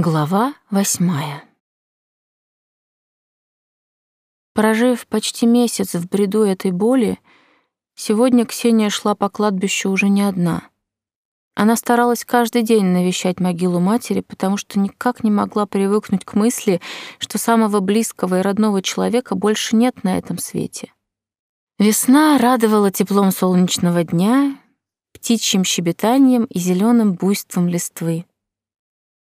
Глава восьмая. Прожив почти месяц в бреду этой боли, сегодня Ксения шла по кладбищу уже не одна. Она старалась каждый день навещать могилу матери, потому что никак не могла привыкнуть к мысли, что самого близкого и родного человека больше нет на этом свете. Весна радовала теплом солнечного дня, птичьим щебетанием и зеленым буйством листвы.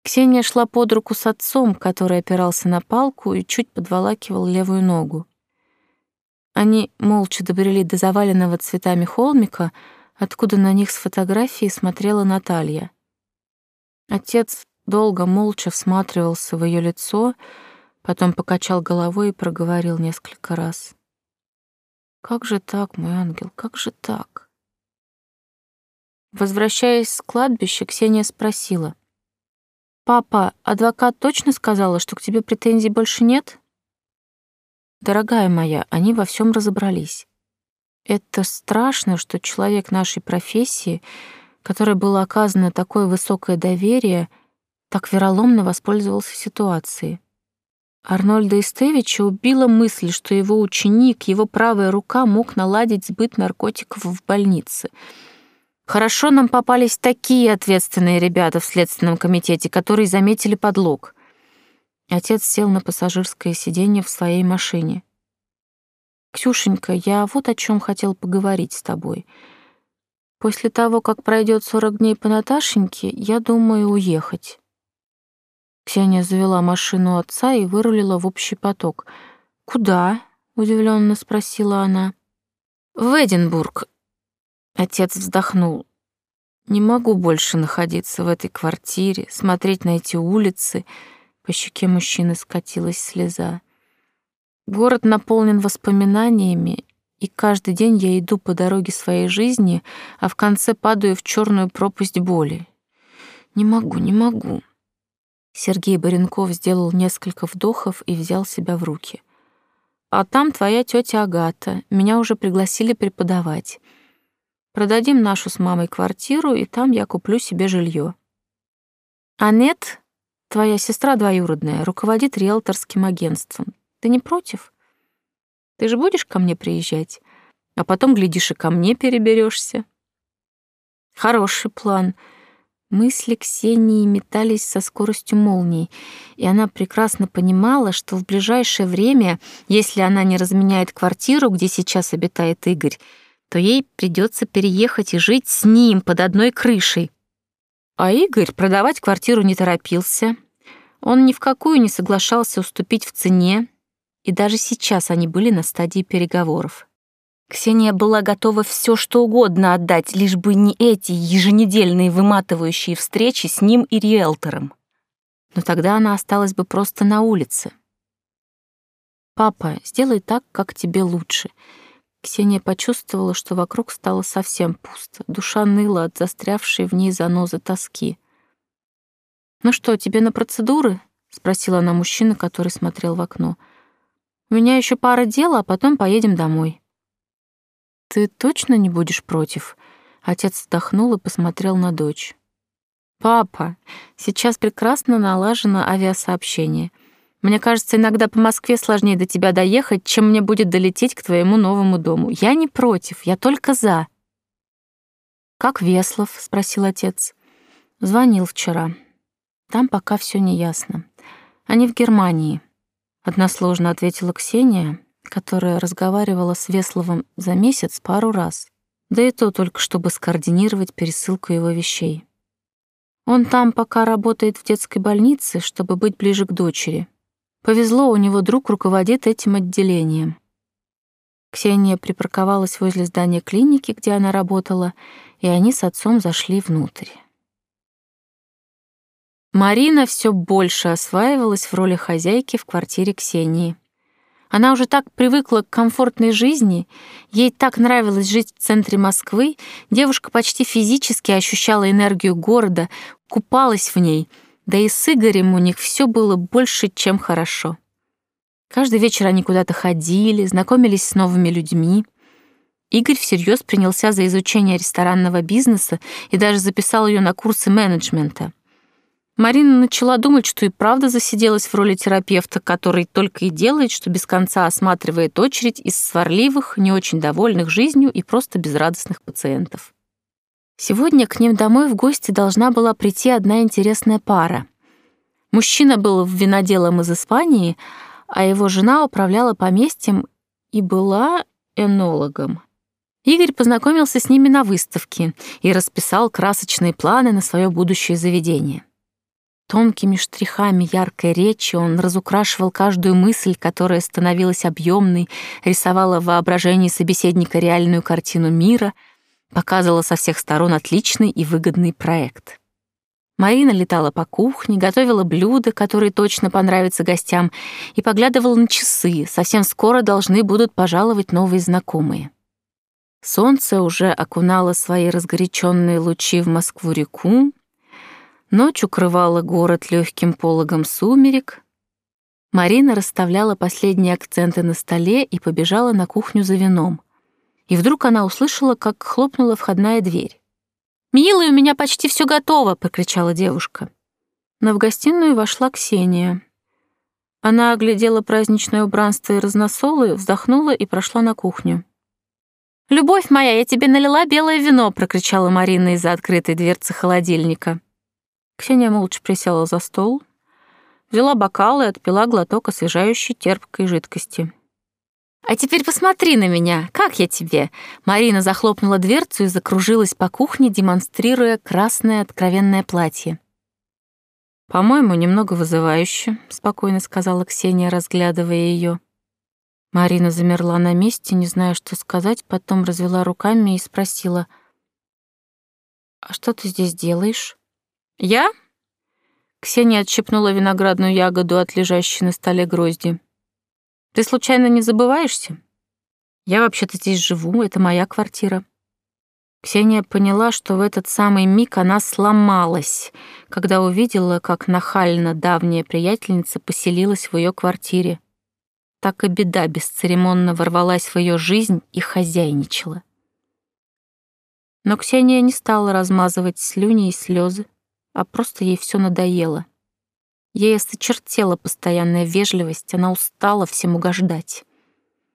Ксения шла под руку с отцом, который опирался на палку и чуть подволакивал левую ногу. Они молча добрели до заваленного цветами холмика, откуда на них с фотографии смотрела Наталья. Отец долго молча всматривался в ее лицо, потом покачал головой и проговорил несколько раз. «Как же так, мой ангел, как же так?» Возвращаясь с кладбища, Ксения спросила — «Папа, адвокат точно сказала, что к тебе претензий больше нет?» «Дорогая моя, они во всем разобрались. Это страшно, что человек нашей профессии, которой было оказано такое высокое доверие, так вероломно воспользовался ситуацией. Арнольда Истевича убила мысль, что его ученик, его правая рука мог наладить сбыт наркотиков в больнице — Хорошо нам попались такие ответственные ребята в следственном комитете, которые заметили подлог. Отец сел на пассажирское сиденье в своей машине. Ксюшенька, я вот о чем хотел поговорить с тобой. После того, как пройдет сорок дней по Наташеньке, я думаю уехать. Ксения завела машину отца и вырулила в общий поток. Куда? удивленно спросила она. В Эдинбург, Отец вздохнул. Не могу больше находиться в этой квартире, смотреть на эти улицы. По щеке мужчины скатилась слеза. Город наполнен воспоминаниями, и каждый день я иду по дороге своей жизни, а в конце падаю в черную пропасть боли. Не могу, не могу. Сергей Баренков сделал несколько вдохов и взял себя в руки. А там твоя тетя Агата. Меня уже пригласили преподавать. Продадим нашу с мамой квартиру, и там я куплю себе жилье. Анет, твоя сестра двоюродная, руководит риэлторским агентством. Ты не против? Ты же будешь ко мне приезжать? А потом, глядишь, и ко мне переберешься. Хороший план. Мысли Ксении метались со скоростью молнии, и она прекрасно понимала, что в ближайшее время, если она не разменяет квартиру, где сейчас обитает Игорь, то ей придется переехать и жить с ним под одной крышей. А Игорь продавать квартиру не торопился. Он ни в какую не соглашался уступить в цене, и даже сейчас они были на стадии переговоров. Ксения была готова все, что угодно отдать, лишь бы не эти еженедельные выматывающие встречи с ним и риэлтором. Но тогда она осталась бы просто на улице. «Папа, сделай так, как тебе лучше», Ксения почувствовала, что вокруг стало совсем пусто. Душа ныла от застрявшей в ней занозы тоски. «Ну что, тебе на процедуры?» — спросила она мужчину, который смотрел в окно. «У меня еще пара дел, а потом поедем домой». «Ты точно не будешь против?» Отец вздохнул и посмотрел на дочь. «Папа, сейчас прекрасно налажено авиасообщение. Мне кажется, иногда по Москве сложнее до тебя доехать, чем мне будет долететь к твоему новому дому. Я не против, я только за». «Как Веслов?» — спросил отец. «Звонил вчера. Там пока все не ясно. Они в Германии», — односложно ответила Ксения, которая разговаривала с Весловым за месяц пару раз, да и то только чтобы скоординировать пересылку его вещей. Он там пока работает в детской больнице, чтобы быть ближе к дочери. Повезло, у него друг руководит этим отделением. Ксения припарковалась возле здания клиники, где она работала, и они с отцом зашли внутрь. Марина все больше осваивалась в роли хозяйки в квартире Ксении. Она уже так привыкла к комфортной жизни, ей так нравилось жить в центре Москвы, девушка почти физически ощущала энергию города, купалась в ней — да и с Игорем у них все было больше, чем хорошо. Каждый вечер они куда-то ходили, знакомились с новыми людьми. Игорь всерьез принялся за изучение ресторанного бизнеса и даже записал ее на курсы менеджмента. Марина начала думать, что и правда засиделась в роли терапевта, который только и делает, что без конца осматривает очередь из сварливых, не очень довольных жизнью и просто безрадостных пациентов. Сегодня к ним домой в гости должна была прийти одна интересная пара. Мужчина был виноделом из Испании, а его жена управляла поместьем и была энологом. Игорь познакомился с ними на выставке и расписал красочные планы на свое будущее заведение. Тонкими штрихами яркой речи он разукрашивал каждую мысль, которая становилась объемной, рисовала в воображении собеседника реальную картину мира, показывала со всех сторон отличный и выгодный проект. Марина летала по кухне, готовила блюда, которые точно понравятся гостям, и поглядывала на часы. Совсем скоро должны будут пожаловать новые знакомые. Солнце уже окунало свои разгоряченные лучи в Москву-реку, Ночь укрывала город легким пологом сумерек. Марина расставляла последние акценты на столе и побежала на кухню за вином. И вдруг она услышала, как хлопнула входная дверь. «Милый, у меня почти все готово!» — покричала девушка. Но в гостиную вошла Ксения. Она оглядела праздничное убранство и разносолы, вздохнула и прошла на кухню. «Любовь моя, я тебе налила белое вино!» — прокричала Марина из-за открытой дверцы холодильника. Ксения молча присела за стол, взяла бокал и отпила глоток освежающей терпкой жидкости. «А теперь посмотри на меня, как я тебе?» Марина захлопнула дверцу и закружилась по кухне, демонстрируя красное откровенное платье. «По-моему, немного вызывающе», — спокойно сказала Ксения, разглядывая ее. Марина замерла на месте, не зная, что сказать, потом развела руками и спросила, «А что ты здесь делаешь?» «Я?» Ксения отщипнула виноградную ягоду от лежащей на столе грозди. «Ты случайно не забываешься? Я вообще-то здесь живу, это моя квартира». Ксения поняла, что в этот самый миг она сломалась, когда увидела, как нахально давняя приятельница поселилась в ее квартире. Так и беда бесцеремонно ворвалась в ее жизнь и хозяйничала. Но Ксения не стала размазывать слюни и слезы а просто ей все надоело. Ей осточертела постоянная вежливость, она устала всем угождать.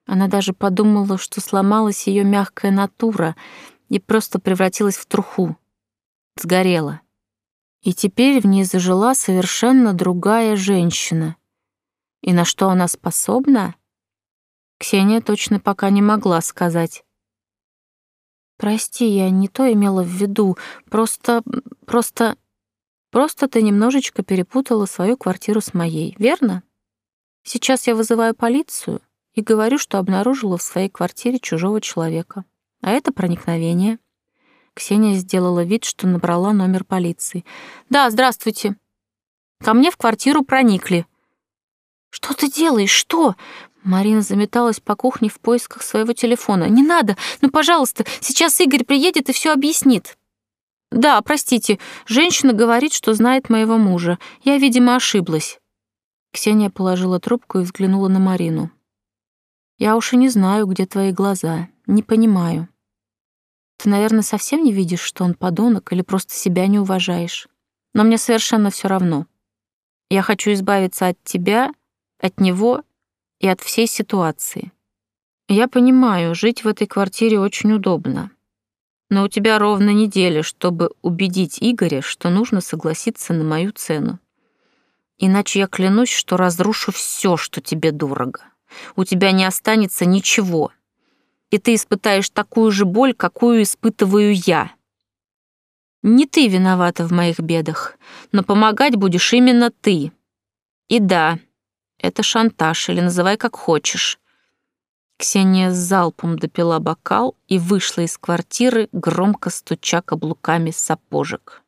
Она даже подумала, что сломалась ее мягкая натура и просто превратилась в труху. Сгорела. И теперь в ней зажила совершенно другая женщина. И на что она способна? Ксения точно пока не могла сказать. «Прости, я не то имела в виду. Просто... просто...» Просто ты немножечко перепутала свою квартиру с моей, верно? Сейчас я вызываю полицию и говорю, что обнаружила в своей квартире чужого человека. А это проникновение. Ксения сделала вид, что набрала номер полиции. «Да, здравствуйте. Ко мне в квартиру проникли». «Что ты делаешь? Что?» Марина заметалась по кухне в поисках своего телефона. «Не надо! Ну, пожалуйста, сейчас Игорь приедет и все объяснит». «Да, простите, женщина говорит, что знает моего мужа. Я, видимо, ошиблась». Ксения положила трубку и взглянула на Марину. «Я уж и не знаю, где твои глаза. Не понимаю. Ты, наверное, совсем не видишь, что он подонок или просто себя не уважаешь. Но мне совершенно все равно. Я хочу избавиться от тебя, от него и от всей ситуации. Я понимаю, жить в этой квартире очень удобно но у тебя ровно неделя, чтобы убедить Игоря, что нужно согласиться на мою цену. Иначе я клянусь, что разрушу все, что тебе дорого. У тебя не останется ничего. И ты испытаешь такую же боль, какую испытываю я. Не ты виновата в моих бедах, но помогать будешь именно ты. И да, это шантаж, или называй как хочешь. Ксения с залпом допила бокал и вышла из квартиры, громко стуча каблуками сапожек.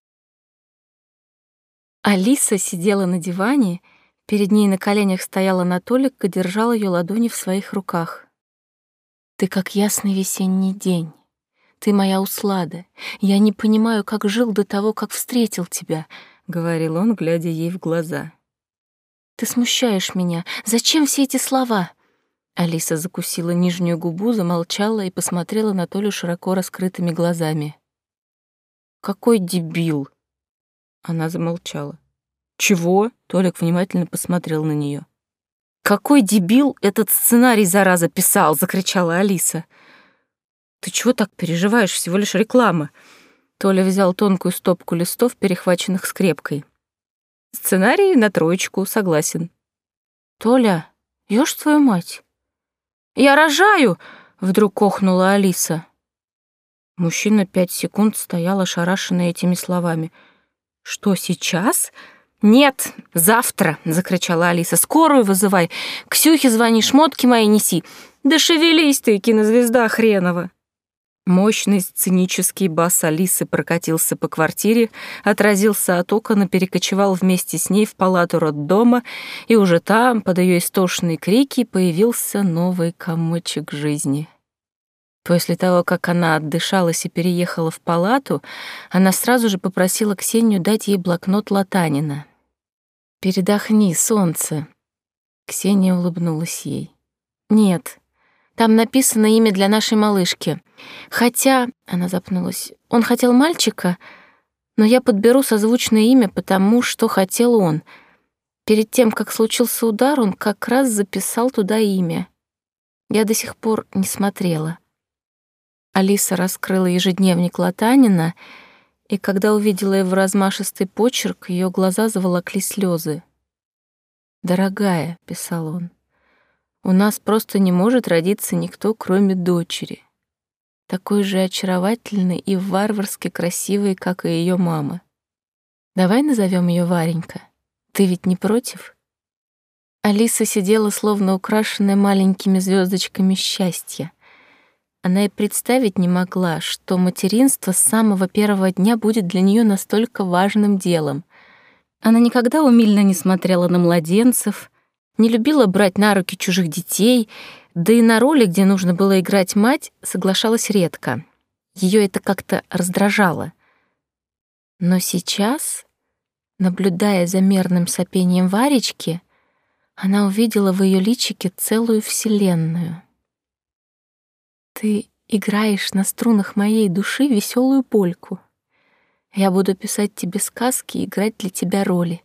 Алиса сидела на диване, перед ней на коленях стоял Анатолик и держал ее ладони в своих руках. «Ты как ясный весенний день. Ты моя услада. Я не понимаю, как жил до того, как встретил тебя», — говорил он, глядя ей в глаза. «Ты смущаешь меня. Зачем все эти слова?» Алиса закусила нижнюю губу, замолчала и посмотрела на Толю широко раскрытыми глазами. «Какой дебил!» Она замолчала. Чего? Толик внимательно посмотрел на нее. Какой дебил этот сценарий, зараза, писал, закричала Алиса. Ты чего так переживаешь? Всего лишь реклама. Толя взял тонкую стопку листов, перехваченных скрепкой. Сценарий на троечку, согласен. Толя, ешь твою мать. Я рожаю, вдруг охнула Алиса. Мужчина пять секунд стоял ошарашенный этими словами. Что сейчас? Нет, завтра, закричала Алиса. Скорую вызывай. Ксюхе звони, шмотки мои неси. Да шевелись ты, кинозвезда хренова. Мощный сценический бас Алисы прокатился по квартире, отразился от окон перекочевал вместе с ней в палату роддома, и уже там, под ее истошные крики, появился новый комочек жизни. После того, как она отдышалась и переехала в палату, она сразу же попросила Ксению дать ей блокнот Латанина. «Передохни, солнце!» Ксения улыбнулась ей. «Нет, там написано имя для нашей малышки. Хотя, она запнулась, он хотел мальчика, но я подберу созвучное имя, потому что хотел он. Перед тем, как случился удар, он как раз записал туда имя. Я до сих пор не смотрела. Алиса раскрыла ежедневник Латанина, и когда увидела его размашистый почерк, ее глаза заволокли слезы. «Дорогая», — писал он, у нас просто не может родиться никто, кроме дочери. Такой же очаровательной и варварски красивой, как и ее мама. Давай назовем ее Варенька. Ты ведь не против? Алиса сидела словно украшенная маленькими звездочками счастья. Она и представить не могла, что материнство с самого первого дня будет для нее настолько важным делом. Она никогда умильно не смотрела на младенцев, не любила брать на руки чужих детей, да и на роли, где нужно было играть мать, соглашалась редко. Ее это как-то раздражало. Но сейчас, наблюдая за мерным сопением Варечки, она увидела в ее личике целую вселенную. «Ты играешь на струнах моей души веселую польку. Я буду писать тебе сказки и играть для тебя роли.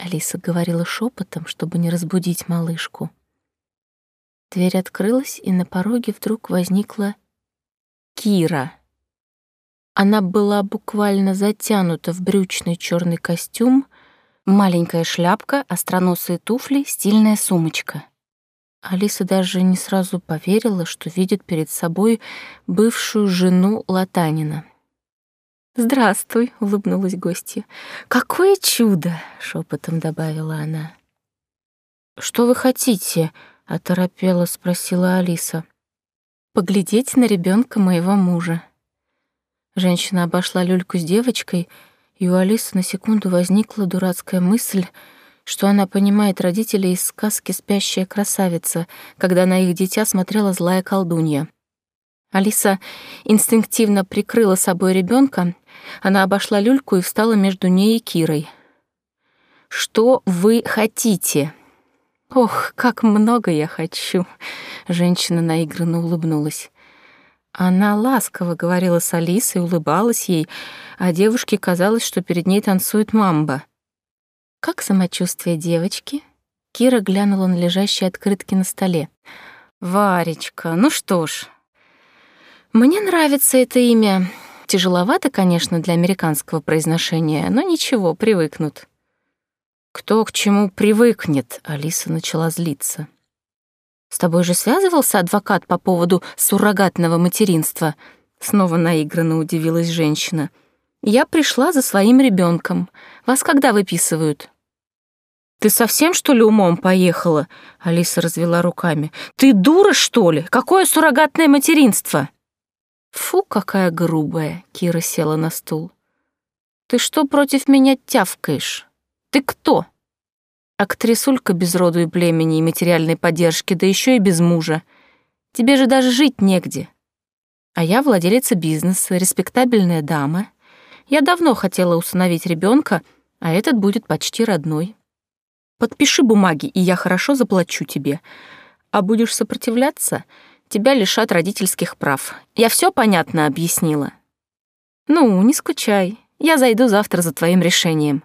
Алиса говорила шепотом, чтобы не разбудить малышку. Дверь открылась, и на пороге вдруг возникла Кира. Она была буквально затянута в брючный черный костюм, маленькая шляпка, остроносые туфли, стильная сумочка. Алиса даже не сразу поверила, что видит перед собой бывшую жену Латанина. «Здравствуй», — улыбнулась гостья. «Какое чудо!» — шепотом добавила она. «Что вы хотите?» — оторопела спросила Алиса. «Поглядеть на ребенка моего мужа». Женщина обошла люльку с девочкой, и у Алисы на секунду возникла дурацкая мысль, что она понимает родителей из сказки «Спящая красавица», когда на их дитя смотрела злая колдунья. Алиса инстинктивно прикрыла собой ребенка. Она обошла люльку и встала между ней и Кирой. «Что вы хотите?» «Ох, как много я хочу!» Женщина наигранно улыбнулась. Она ласково говорила с Алисой, улыбалась ей, а девушке казалось, что перед ней танцует мамба. «Как самочувствие девочки?» Кира глянула на лежащие открытки на столе. «Варечка, ну что ж, мне нравится это имя. Тяжеловато, конечно, для американского произношения, но ничего, привыкнут. Кто к чему привыкнет, Алиса начала злиться. С тобой же связывался адвокат по поводу суррогатного материнства? Снова наигранно удивилась женщина. Я пришла за своим ребенком. Вас когда выписывают? Ты совсем, что ли, умом поехала? Алиса развела руками. Ты дура, что ли? Какое суррогатное материнство? «Фу, какая грубая!» — Кира села на стул. «Ты что против меня тявкаешь? Ты кто?» «Актрисулька без роду и племени и материальной поддержки, да еще и без мужа. Тебе же даже жить негде. А я владелица бизнеса, респектабельная дама. Я давно хотела усыновить ребенка, а этот будет почти родной. Подпиши бумаги, и я хорошо заплачу тебе. А будешь сопротивляться — тебя лишат родительских прав. Я все понятно объяснила. Ну, не скучай. Я зайду завтра за твоим решением.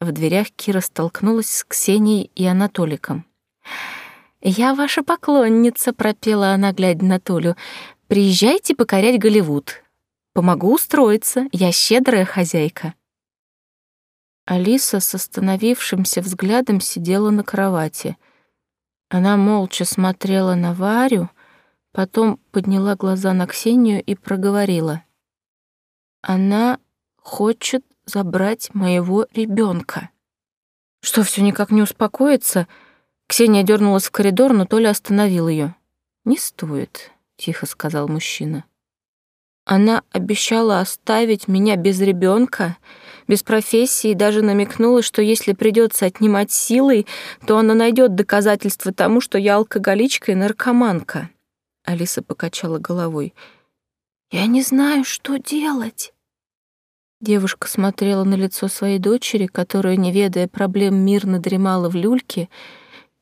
В дверях Кира столкнулась с Ксенией и Анатоликом. «Я ваша поклонница», — пропела она, глядя на Толю. «Приезжайте покорять Голливуд. Помогу устроиться, я щедрая хозяйка». Алиса с остановившимся взглядом сидела на кровати. Она молча смотрела на Варю, потом подняла глаза на Ксению и проговорила. «Она хочет забрать моего ребенка. Что, все никак не успокоится? Ксения дернулась в коридор, но Толя остановил ее. «Не стоит», — тихо сказал мужчина. Она обещала оставить меня без ребенка, без профессии, и даже намекнула, что если придется отнимать силой, то она найдет доказательства тому, что я алкоголичка и наркоманка. Алиса покачала головой. «Я не знаю, что делать». Девушка смотрела на лицо своей дочери, которая, не ведая проблем, мирно дремала в люльке,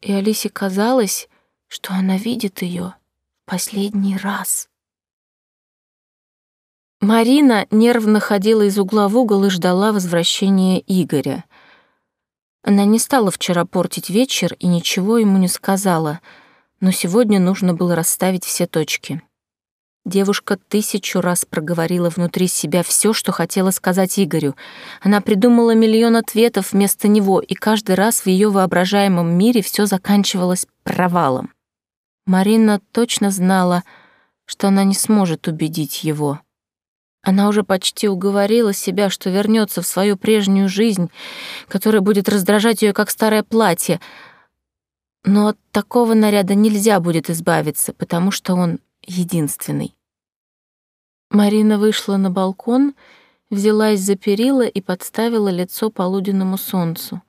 и Алисе казалось, что она видит ее в последний раз. Марина нервно ходила из угла в угол и ждала возвращения Игоря. Она не стала вчера портить вечер и ничего ему не сказала, но сегодня нужно было расставить все точки. Девушка тысячу раз проговорила внутри себя все, что хотела сказать Игорю. Она придумала миллион ответов вместо него, и каждый раз в ее воображаемом мире все заканчивалось провалом. Марина точно знала, что она не сможет убедить его. Она уже почти уговорила себя, что вернется в свою прежнюю жизнь, которая будет раздражать ее как старое платье. Но от такого наряда нельзя будет избавиться, потому что он единственный. Марина вышла на балкон, взялась за перила и подставила лицо полуденному солнцу.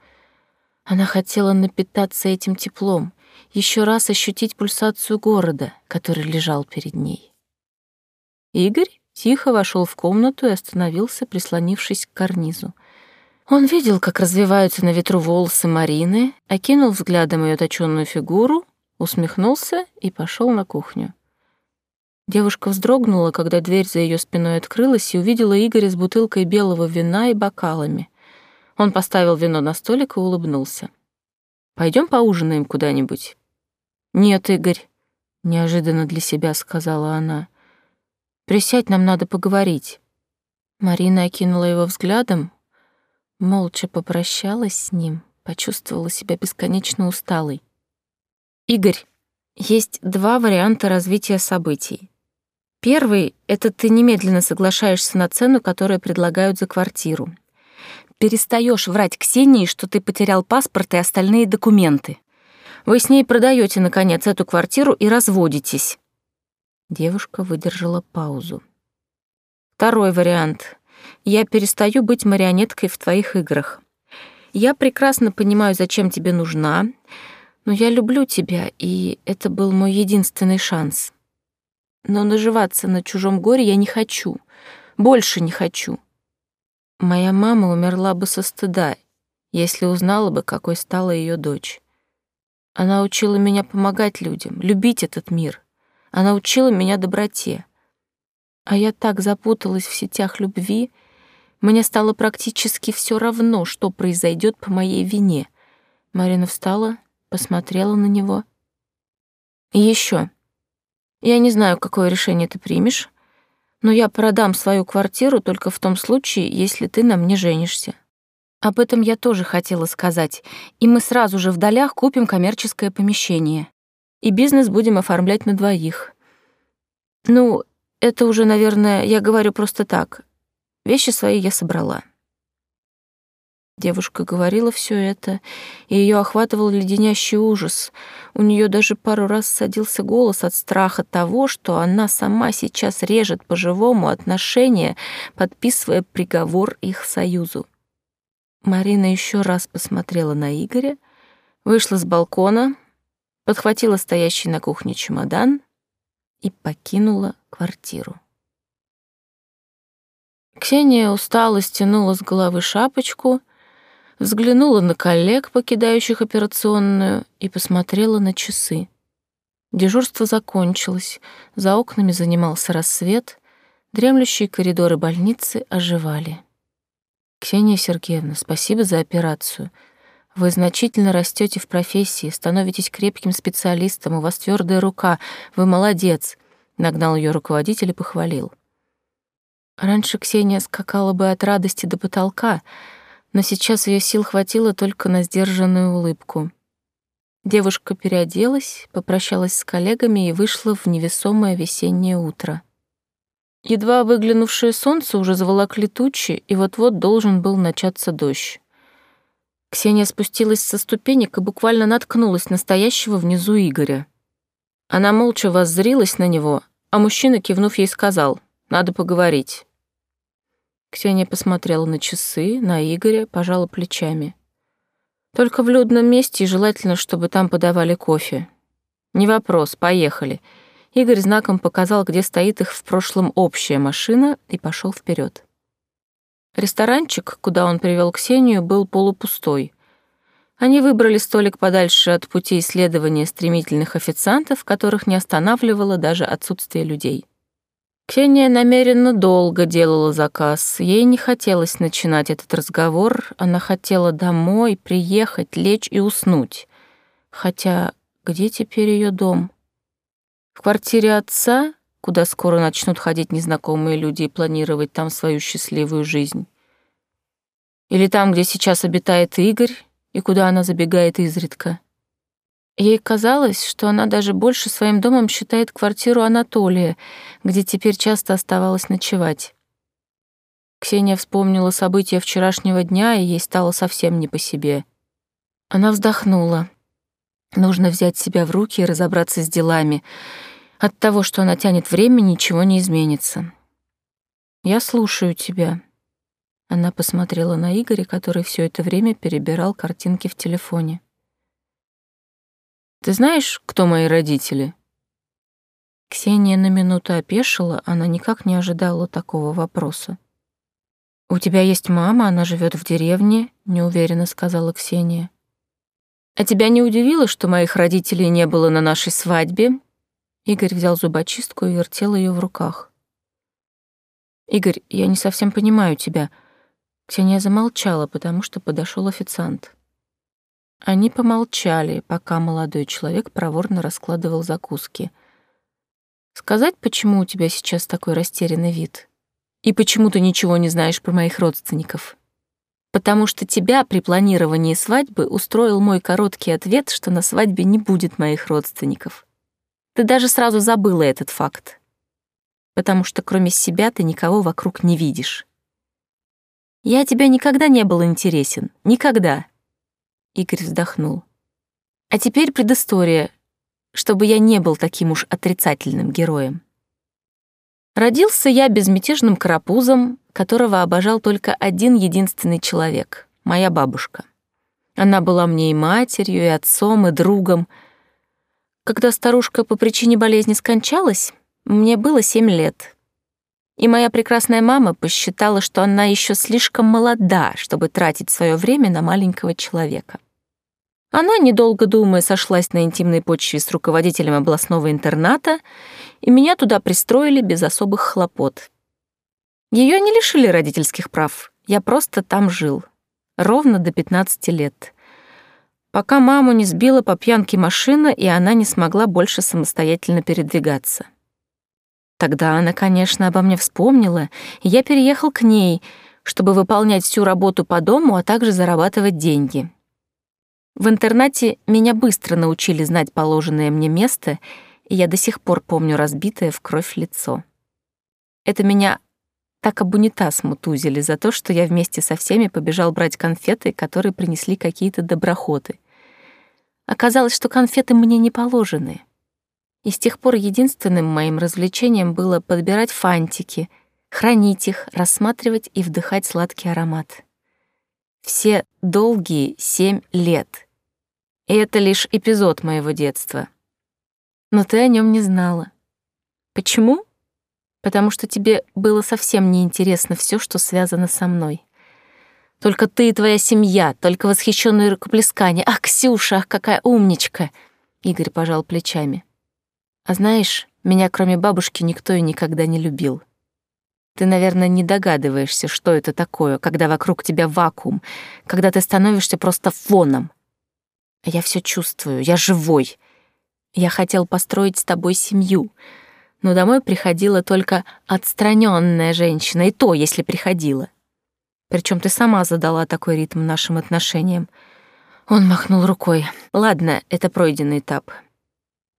Она хотела напитаться этим теплом, еще раз ощутить пульсацию города, который лежал перед ней. Игорь тихо вошел в комнату и остановился, прислонившись к карнизу. Он видел, как развиваются на ветру волосы Марины, окинул взглядом ее точёную фигуру, усмехнулся и пошел на кухню. Девушка вздрогнула, когда дверь за ее спиной открылась и увидела Игоря с бутылкой белого вина и бокалами. Он поставил вино на столик и улыбнулся. Пойдем поужинаем куда-нибудь?» «Нет, Игорь», — неожиданно для себя сказала она. «Присядь, нам надо поговорить». Марина окинула его взглядом, молча попрощалась с ним, почувствовала себя бесконечно усталой. «Игорь, есть два варианта развития событий. Первый — это ты немедленно соглашаешься на цену, которую предлагают за квартиру. Перестаешь врать Ксении, что ты потерял паспорт и остальные документы. Вы с ней продаете, наконец, эту квартиру и разводитесь. Девушка выдержала паузу. Второй вариант. Я перестаю быть марионеткой в твоих играх. Я прекрасно понимаю, зачем тебе нужна, но я люблю тебя, и это был мой единственный шанс но наживаться на чужом горе я не хочу. Больше не хочу. Моя мама умерла бы со стыда, если узнала бы, какой стала ее дочь. Она учила меня помогать людям, любить этот мир. Она учила меня доброте. А я так запуталась в сетях любви, мне стало практически все равно, что произойдет по моей вине. Марина встала, посмотрела на него. Еще. Я не знаю, какое решение ты примешь, но я продам свою квартиру только в том случае, если ты на мне женишься. Об этом я тоже хотела сказать, и мы сразу же в долях купим коммерческое помещение. И бизнес будем оформлять на двоих. Ну, это уже, наверное, я говорю просто так. Вещи свои я собрала. Девушка говорила все это, и ее охватывал леденящий ужас. У нее даже пару раз садился голос от страха того, что она сама сейчас режет по-живому отношения, подписывая приговор их союзу. Марина еще раз посмотрела на Игоря, вышла с балкона, подхватила стоящий на кухне чемодан и покинула квартиру. Ксения устало стянула с головы шапочку взглянула на коллег, покидающих операционную, и посмотрела на часы. Дежурство закончилось, за окнами занимался рассвет, дремлющие коридоры больницы оживали. Ксения Сергеевна, спасибо за операцию. Вы значительно растете в профессии, становитесь крепким специалистом, у вас твердая рука, вы молодец, нагнал ее руководитель и похвалил. Раньше Ксения скакала бы от радости до потолка, но сейчас ее сил хватило только на сдержанную улыбку. Девушка переоделась, попрощалась с коллегами и вышла в невесомое весеннее утро. Едва выглянувшее солнце уже заволокли тучи, и вот-вот должен был начаться дождь. Ксения спустилась со ступенек и буквально наткнулась на стоящего внизу Игоря. Она молча воззрилась на него, а мужчина, кивнув ей, сказал «Надо поговорить». Ксения посмотрела на часы, на Игоря, пожала плечами. Только в людном месте и желательно, чтобы там подавали кофе. Не вопрос, поехали. Игорь знаком показал, где стоит их в прошлом общая машина, и пошел вперед. Ресторанчик, куда он привел Ксению, был полупустой. Они выбрали столик подальше от пути исследования стремительных официантов, которых не останавливало даже отсутствие людей. Ксения намеренно долго делала заказ. Ей не хотелось начинать этот разговор. Она хотела домой, приехать, лечь и уснуть. Хотя где теперь ее дом? В квартире отца, куда скоро начнут ходить незнакомые люди и планировать там свою счастливую жизнь? Или там, где сейчас обитает Игорь, и куда она забегает изредка? Ей казалось, что она даже больше своим домом считает квартиру Анатолия, где теперь часто оставалась ночевать. Ксения вспомнила события вчерашнего дня, и ей стало совсем не по себе. Она вздохнула. Нужно взять себя в руки и разобраться с делами. От того, что она тянет время, ничего не изменится. «Я слушаю тебя». Она посмотрела на Игоря, который все это время перебирал картинки в телефоне. Ты знаешь, кто мои родители?» Ксения на минуту опешила, она никак не ожидала такого вопроса. «У тебя есть мама, она живет в деревне», — неуверенно сказала Ксения. «А тебя не удивило, что моих родителей не было на нашей свадьбе?» Игорь взял зубочистку и вертел ее в руках. «Игорь, я не совсем понимаю тебя». Ксения замолчала, потому что подошел официант. Они помолчали, пока молодой человек проворно раскладывал закуски. «Сказать, почему у тебя сейчас такой растерянный вид? И почему ты ничего не знаешь про моих родственников?» «Потому что тебя при планировании свадьбы устроил мой короткий ответ, что на свадьбе не будет моих родственников. Ты даже сразу забыла этот факт. Потому что кроме себя ты никого вокруг не видишь. Я тебе никогда не был интересен. Никогда. Игорь вздохнул. А теперь предыстория, чтобы я не был таким уж отрицательным героем. Родился я безмятежным карапузом, которого обожал только один единственный человек — моя бабушка. Она была мне и матерью, и отцом, и другом. Когда старушка по причине болезни скончалась, мне было семь лет. И моя прекрасная мама посчитала, что она еще слишком молода, чтобы тратить свое время на маленького человека. Она, недолго думая, сошлась на интимной почве с руководителем областного интерната, и меня туда пристроили без особых хлопот. Ее не лишили родительских прав, я просто там жил. Ровно до 15 лет. Пока маму не сбила по пьянке машина, и она не смогла больше самостоятельно передвигаться. Тогда она, конечно, обо мне вспомнила, и я переехал к ней, чтобы выполнять всю работу по дому, а также зарабатывать деньги. В интернате меня быстро научили знать положенное мне место, и я до сих пор помню разбитое в кровь лицо. Это меня так об унитаз мутузили за то, что я вместе со всеми побежал брать конфеты, которые принесли какие-то доброхоты. Оказалось, что конфеты мне не положены. И с тех пор единственным моим развлечением было подбирать фантики, хранить их, рассматривать и вдыхать сладкий аромат. Все долгие семь лет. И это лишь эпизод моего детства. Но ты о нем не знала. Почему? Потому что тебе было совсем неинтересно все, что связано со мной. Только ты и твоя семья, только восхищенные рукоплескания. Ах, Ксюша, ах, какая умничка!» Игорь пожал плечами. А знаешь, меня кроме бабушки никто и никогда не любил. Ты, наверное, не догадываешься, что это такое, когда вокруг тебя вакуум, когда ты становишься просто фоном. Я все чувствую, я живой. Я хотел построить с тобой семью, но домой приходила только отстраненная женщина, и то, если приходила. Причем ты сама задала такой ритм нашим отношениям. Он махнул рукой. Ладно, это пройденный этап.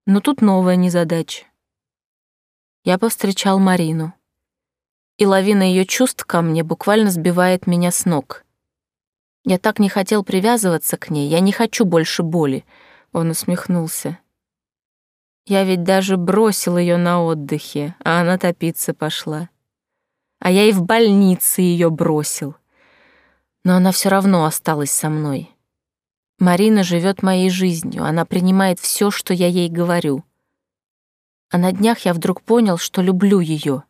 Но тут новая незадача. Я повстречал Марину. И лавина ее чувств ко мне буквально сбивает меня с ног. Я так не хотел привязываться к ней, я не хочу больше боли. Он усмехнулся. Я ведь даже бросил ее на отдыхе, а она топиться пошла. А я и в больнице ее бросил. Но она все равно осталась со мной. Марина живет моей жизнью, она принимает все, что я ей говорю. А на днях я вдруг понял, что люблю ее.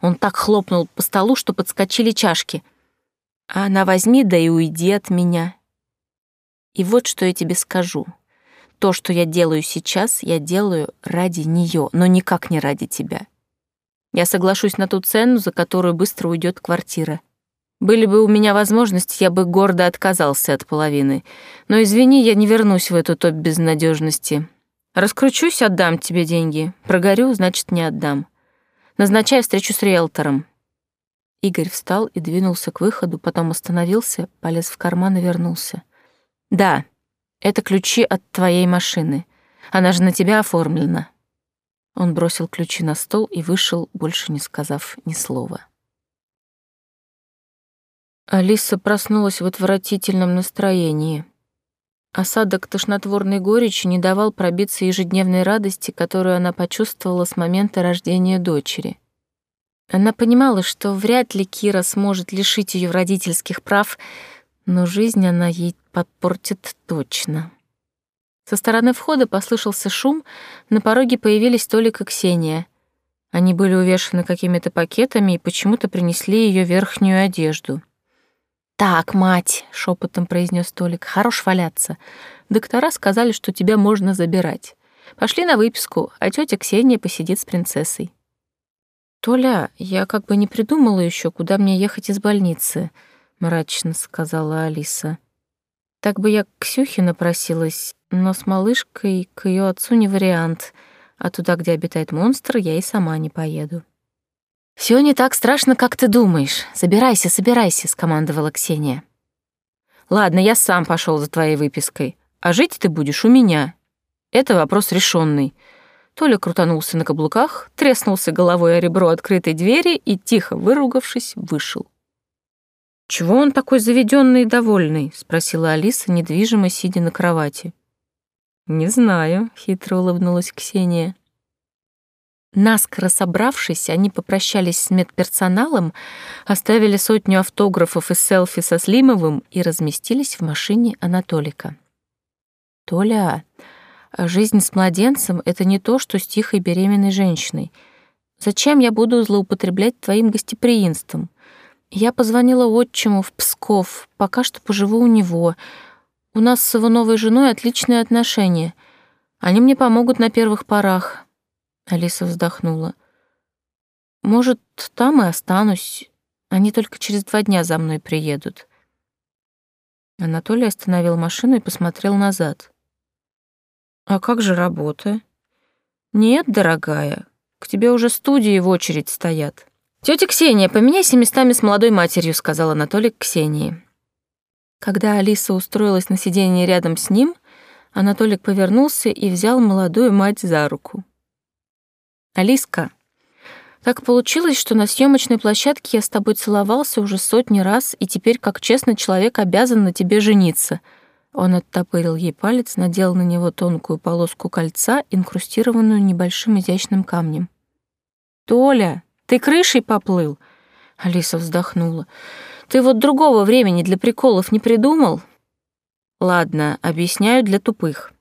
Он так хлопнул по столу, что подскочили чашки. А она возьми, да и уйди от меня. И вот что я тебе скажу. То, что я делаю сейчас, я делаю ради нее, но никак не ради тебя. Я соглашусь на ту цену, за которую быстро уйдет квартира. Были бы у меня возможности, я бы гордо отказался от половины. Но извини, я не вернусь в эту топ безнадежности. Раскручусь, отдам тебе деньги. Прогорю, значит, не отдам. Назначай встречу с риэлтором. Игорь встал и двинулся к выходу, потом остановился, полез в карман и вернулся. Да, это ключи от твоей машины. Она же на тебя оформлена». Он бросил ключи на стол и вышел, больше не сказав ни слова. Алиса проснулась в отвратительном настроении. Осадок тошнотворной горечи не давал пробиться ежедневной радости, которую она почувствовала с момента рождения дочери. Она понимала, что вряд ли Кира сможет лишить ее родительских прав, но жизнь она ей подпортит точно. Со стороны входа послышался шум, на пороге появились Толик и Ксения. Они были увешаны какими-то пакетами и почему-то принесли ее верхнюю одежду. «Так, мать», — шепотом произнес Толик, — «хорош валяться. Доктора сказали, что тебя можно забирать. Пошли на выписку, а тетя Ксения посидит с принцессой». «Толя, я как бы не придумала еще, куда мне ехать из больницы», — мрачно сказала Алиса. Так бы я к Ксюхе напросилась, но с малышкой к ее отцу не вариант, а туда, где обитает монстр, я и сама не поеду. Все не так страшно, как ты думаешь. Собирайся, собирайся, скомандовала Ксения. Ладно, я сам пошел за твоей выпиской, а жить ты будешь у меня. Это вопрос решенный. Толя крутанулся на каблуках, треснулся головой о ребро открытой двери и, тихо выругавшись, вышел. «Чего он такой заведенный и довольный?» — спросила Алиса, недвижимо сидя на кровати. «Не знаю», — хитро улыбнулась Ксения. Наскоро собравшись, они попрощались с медперсоналом, оставили сотню автографов и селфи со Слимовым и разместились в машине Анатолика. «Толя, жизнь с младенцем — это не то, что с тихой беременной женщиной. Зачем я буду злоупотреблять твоим гостеприимством? Я позвонила отчиму в Псков, пока что поживу у него. У нас с его новой женой отличные отношения. Они мне помогут на первых порах. Алиса вздохнула. Может, там и останусь. Они только через два дня за мной приедут. Анатолий остановил машину и посмотрел назад. А как же работа? Нет, дорогая, к тебе уже студии в очередь стоят. «Тетя Ксения, поменяйся местами с молодой матерью», — сказал Анатолий Ксении. Когда Алиса устроилась на сиденье рядом с ним, Анатолик повернулся и взял молодую мать за руку. «Алиска, так получилось, что на съемочной площадке я с тобой целовался уже сотни раз, и теперь, как честный человек, обязан на тебе жениться». Он оттопырил ей палец, надел на него тонкую полоску кольца, инкрустированную небольшим изящным камнем. «Толя!» Ты крышей поплыл?» Алиса вздохнула. «Ты вот другого времени для приколов не придумал?» «Ладно, объясняю для тупых.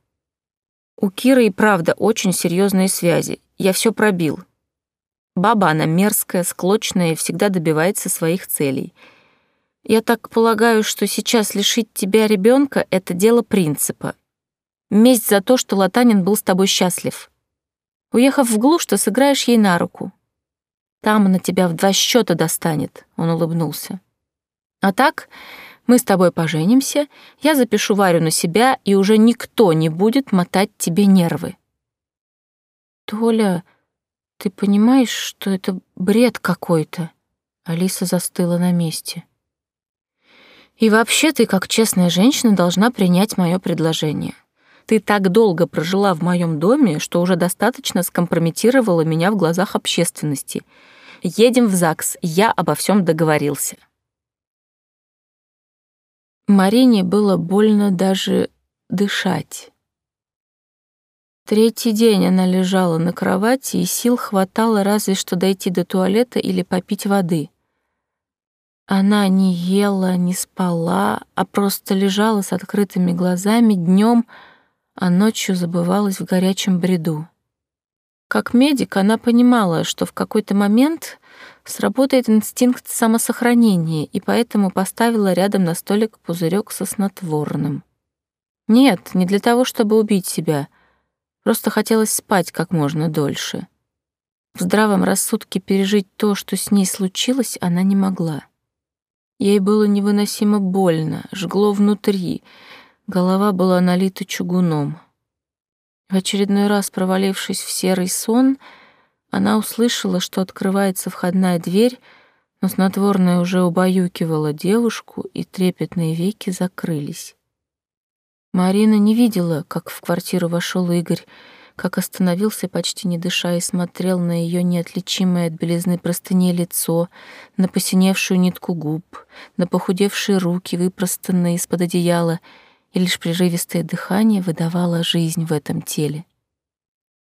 У Киры и правда очень серьезные связи. Я все пробил. Баба она мерзкая, склочная и всегда добивается своих целей. Я так полагаю, что сейчас лишить тебя ребенка это дело принципа. Месть за то, что Латанин был с тобой счастлив. Уехав в глушь, ты сыграешь ей на руку. Там она тебя в два счета достанет», — он улыбнулся. «А так, мы с тобой поженимся, я запишу Варю на себя, и уже никто не будет мотать тебе нервы». «Толя, ты понимаешь, что это бред какой-то?» Алиса застыла на месте. «И вообще ты, как честная женщина, должна принять мое предложение. Ты так долго прожила в моем доме, что уже достаточно скомпрометировала меня в глазах общественности. Едем в ЗАГС, я обо всем договорился». Марине было больно даже дышать. Третий день она лежала на кровати, и сил хватало разве что дойти до туалета или попить воды. Она не ела, не спала, а просто лежала с открытыми глазами днем, а ночью забывалась в горячем бреду. Как медик она понимала, что в какой-то момент сработает инстинкт самосохранения, и поэтому поставила рядом на столик пузырек со снотворным. Нет, не для того, чтобы убить себя, просто хотелось спать как можно дольше. В здравом рассудке пережить то, что с ней случилось, она не могла. Ей было невыносимо больно, жгло внутри, голова была налита чугуном. В очередной раз провалившись в серый сон, она услышала, что открывается входная дверь, но снотворное уже убаюкивало девушку, и трепетные веки закрылись. Марина не видела, как в квартиру вошел Игорь, как остановился, почти не дыша, и смотрел на ее неотличимое от белизны простыни лицо, на посиневшую нитку губ, на похудевшие руки, выпростанные из-под одеяла — и лишь прерывистое дыхание выдавало жизнь в этом теле.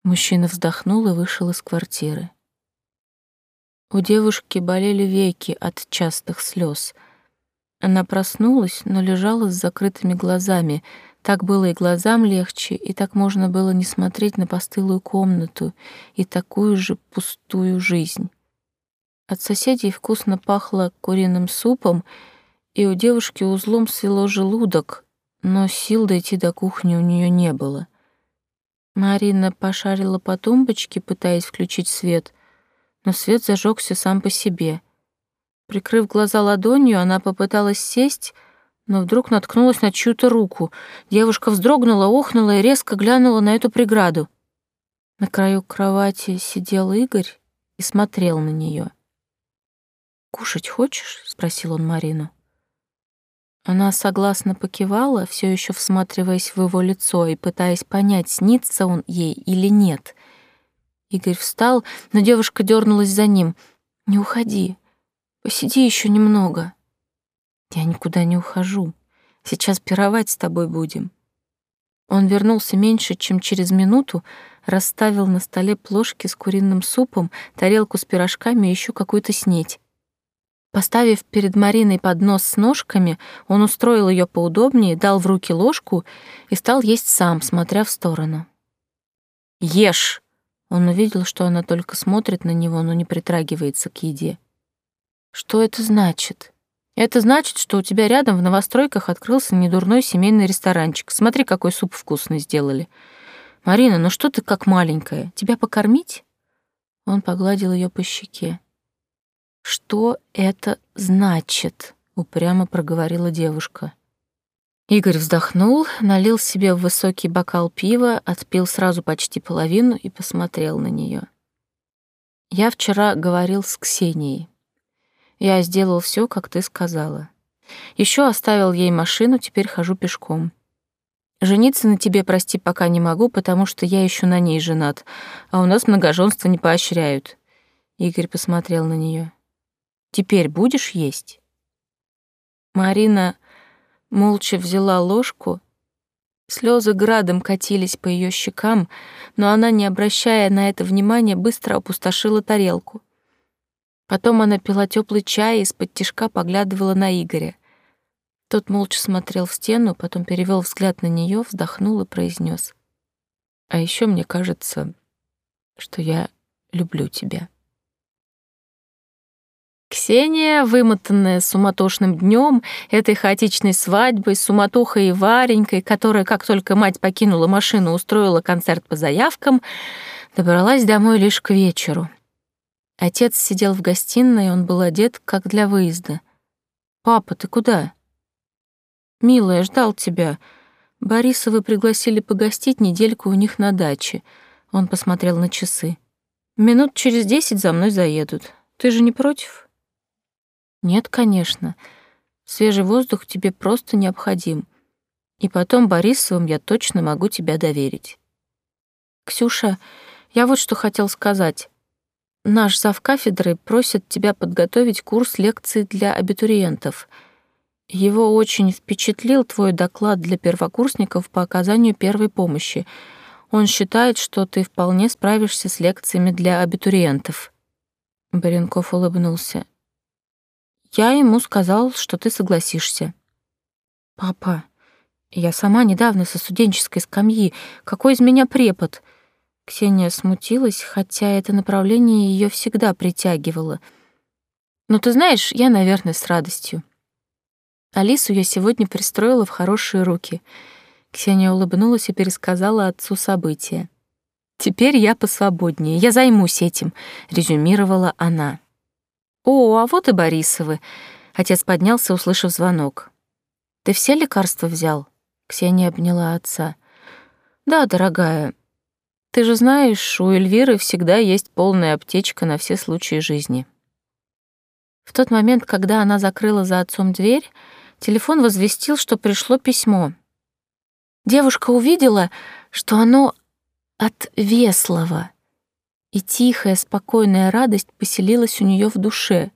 Мужчина вздохнул и вышел из квартиры. У девушки болели веки от частых слез. Она проснулась, но лежала с закрытыми глазами. Так было и глазам легче, и так можно было не смотреть на постылую комнату и такую же пустую жизнь. От соседей вкусно пахло куриным супом, и у девушки узлом свело желудок, но сил дойти до кухни у нее не было. Марина пошарила по тумбочке, пытаясь включить свет, но свет зажегся сам по себе. Прикрыв глаза ладонью, она попыталась сесть, но вдруг наткнулась на чью-то руку. Девушка вздрогнула, охнула и резко глянула на эту преграду. На краю кровати сидел Игорь и смотрел на нее. «Кушать хочешь?» — спросил он Марину. Она согласно покивала, все еще всматриваясь в его лицо и пытаясь понять, снится он ей или нет. Игорь встал, но девушка дернулась за ним. «Не уходи. Посиди еще немного». «Я никуда не ухожу. Сейчас пировать с тобой будем». Он вернулся меньше, чем через минуту, расставил на столе плошки с куриным супом, тарелку с пирожками и еще какую-то снеть. Поставив перед Мариной поднос с ножками, он устроил ее поудобнее, дал в руки ложку и стал есть сам, смотря в сторону. «Ешь!» Он увидел, что она только смотрит на него, но не притрагивается к еде. «Что это значит?» «Это значит, что у тебя рядом в новостройках открылся недурной семейный ресторанчик. Смотри, какой суп вкусный сделали. Марина, ну что ты как маленькая? Тебя покормить?» Он погладил ее по щеке. «Что это значит?» — упрямо проговорила девушка. Игорь вздохнул, налил себе в высокий бокал пива, отпил сразу почти половину и посмотрел на нее. «Я вчера говорил с Ксенией. Я сделал все, как ты сказала. Еще оставил ей машину, теперь хожу пешком. Жениться на тебе, прости, пока не могу, потому что я еще на ней женат, а у нас многоженство не поощряют». Игорь посмотрел на нее. Теперь будешь есть?» Марина молча взяла ложку. Слезы градом катились по ее щекам, но она, не обращая на это внимания, быстро опустошила тарелку. Потом она пила теплый чай и из-под тишка поглядывала на Игоря. Тот молча смотрел в стену, потом перевел взгляд на нее, вздохнул и произнес: «А еще мне кажется, что я люблю тебя». Ксения, вымотанная суматошным днем, этой хаотичной свадьбой, суматохой и Варенькой, которая, как только мать покинула машину, устроила концерт по заявкам, добралась домой лишь к вечеру. Отец сидел в гостиной, он был одет, как для выезда. «Папа, ты куда?» «Милая, ждал тебя. Борисовы пригласили погостить недельку у них на даче». Он посмотрел на часы. «Минут через десять за мной заедут. Ты же не против?» «Нет, конечно. Свежий воздух тебе просто необходим. И потом Борисовым я точно могу тебя доверить». «Ксюша, я вот что хотел сказать. Наш зав кафедры просит тебя подготовить курс лекций для абитуриентов. Его очень впечатлил твой доклад для первокурсников по оказанию первой помощи. Он считает, что ты вполне справишься с лекциями для абитуриентов. Баренков улыбнулся. Я ему сказал, что ты согласишься. Папа, я сама недавно со студенческой скамьи. Какой из меня препод? Ксения смутилась, хотя это направление ее всегда притягивало. Но ты знаешь, я, наверное, с радостью. Алису я сегодня пристроила в хорошие руки. Ксения улыбнулась и пересказала отцу события. «Теперь я посвободнее, я займусь этим», — резюмировала она. «О, а вот и Борисовы». Отец поднялся, услышав звонок. «Ты все лекарства взял?» Ксения обняла отца. «Да, дорогая, ты же знаешь, у Эльвиры всегда есть полная аптечка на все случаи жизни. В тот момент, когда она закрыла за отцом дверь, телефон возвестил, что пришло письмо. Девушка увидела, что оно от Веслова, и тихая, спокойная радость поселилась у нее в душе.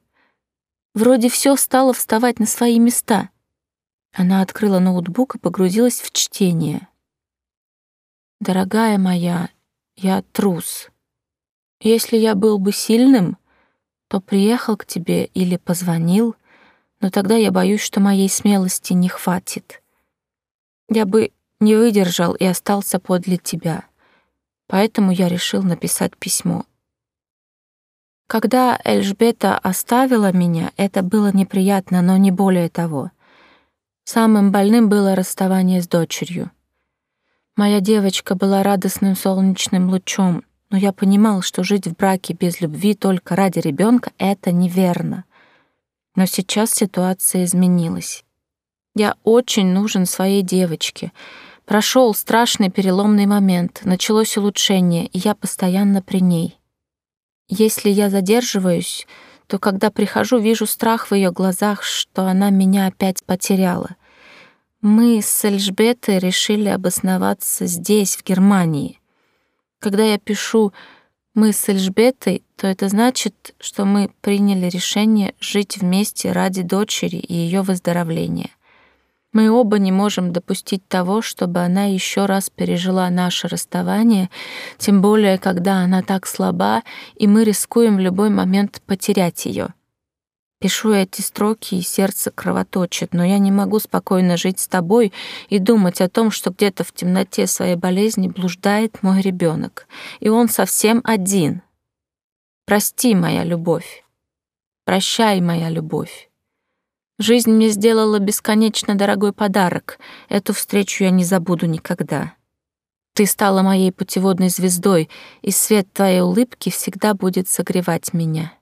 Вроде все стало вставать на свои места. Она открыла ноутбук и погрузилась в чтение. «Дорогая моя, я трус. Если я был бы сильным, то приехал к тебе или позвонил, но тогда я боюсь, что моей смелости не хватит. Я бы не выдержал и остался подле тебя. Поэтому я решил написать письмо. Когда Эльжбета оставила меня, это было неприятно, но не более того. Самым больным было расставание с дочерью. Моя девочка была радостным солнечным лучом, но я понимал, что жить в браке без любви только ради ребенка — это неверно. Но сейчас ситуация изменилась. Я очень нужен своей девочке. Прошел страшный переломный момент, началось улучшение, и я постоянно при ней. Если я задерживаюсь, то когда прихожу, вижу страх в ее глазах, что она меня опять потеряла. Мы с Эльжбетой решили обосноваться здесь, в Германии. Когда я пишу «мы с Эльжбетой», то это значит, что мы приняли решение жить вместе ради дочери и ее выздоровления. Мы оба не можем допустить того, чтобы она еще раз пережила наше расставание, тем более, когда она так слаба, и мы рискуем в любой момент потерять ее. Пишу эти строки, и сердце кровоточит, но я не могу спокойно жить с тобой и думать о том, что где-то в темноте своей болезни блуждает мой ребенок, и он совсем один. Прости, моя любовь. Прощай, моя любовь. Жизнь мне сделала бесконечно дорогой подарок. Эту встречу я не забуду никогда. Ты стала моей путеводной звездой, и свет твоей улыбки всегда будет согревать меня.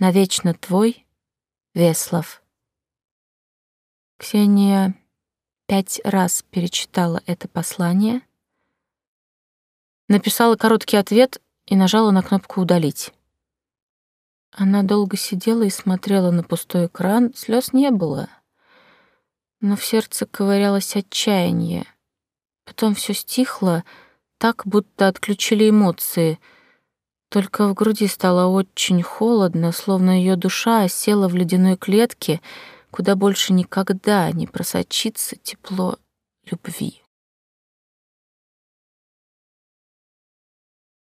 Навечно твой Веслов. Ксения пять раз перечитала это послание, написала короткий ответ и нажала на кнопку «Удалить». Она долго сидела и смотрела на пустой экран, слез не было, но в сердце ковырялось отчаяние. Потом все стихло, так, будто отключили эмоции — только в груди стало очень холодно, словно ее душа осела в ледяной клетке, куда больше никогда не просочится тепло любви.